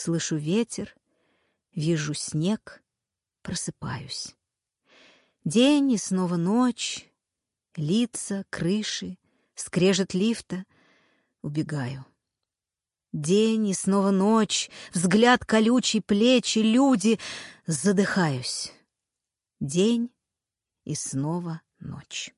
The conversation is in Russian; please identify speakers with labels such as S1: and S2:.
S1: Слышу ветер, вижу снег, просыпаюсь. День и снова ночь, лица, крыши, скрежет лифта. Убегаю. День и снова ночь, взгляд колючий, плечи, люди. Задыхаюсь. День и снова ночь.